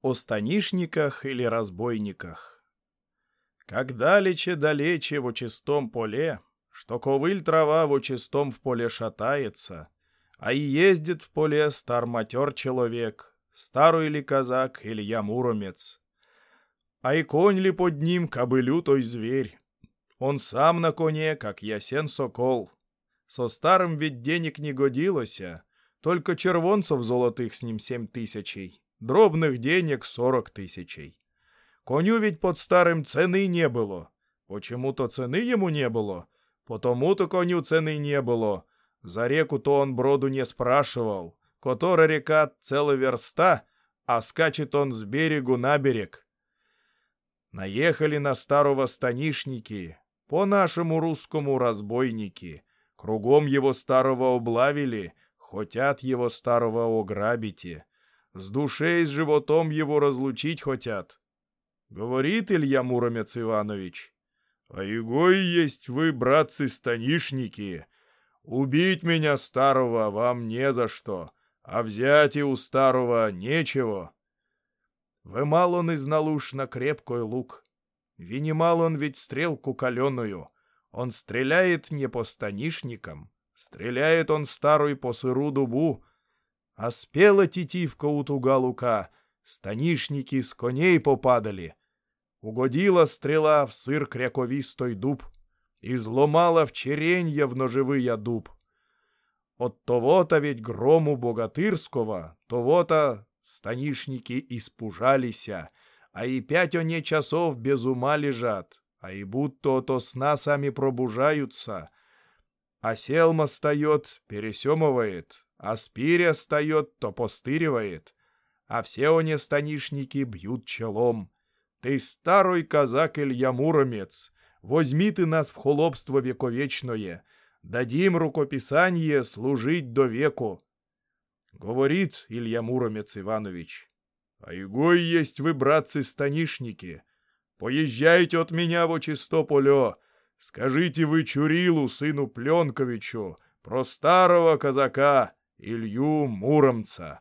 О станишниках или разбойниках. Как далече-далече в чистом поле, что ковыль трава в чистом в поле шатается, а и ездит в поле стар матер человек, старый ли казак или я муромец. А и конь ли под ним, кабы лютой зверь. Он сам на коне, как ясен сокол. Со старым ведь денег не годилося, только червонцев золотых с ним семь тысячей. Дробных денег сорок тысячей. Коню ведь под старым цены не было. Почему-то цены ему не было. Потому-то коню цены не было. За реку-то он броду не спрашивал. Котора река целая верста, а скачет он с берегу на берег. Наехали на старого станишники, по-нашему русскому разбойники. Кругом его старого облавили, хотят его старого ограбите с душей, с животом его разлучить хотят. Говорит Илья Муромец Иванович. А его и есть вы, братцы-станишники. Убить меня старого вам не за что, а взять и у старого нечего. Вымал он из налуш на крепкой лук. Винимал он ведь стрелку каленую. Он стреляет не по станишникам, стреляет он старую по сыру дубу, а спела тетивка у туга лука, станишники с коней попадали. Угодила стрела в сыр кряковистой дуб и зломала в черенья в ножевые дуб. От того-то ведь грому богатырского, того-то станишники испужалися, а и пять они часов без ума лежат, а и будто то сна сами пробужаются. А селма встает, пересемывает, а спиря встает, то постыривает, а все они станишники бьют челом. Ты старый казак Илья Муромец, возьми ты нас в холопство вековечное, дадим рукописание служить до веку. Говорит Илья Муромец Иванович, а его и есть вы, братцы-станишники. Поезжайте от меня в Очистополе, скажите вы Чурилу, сыну Пленковичу, про старого казака, Илью Муромца.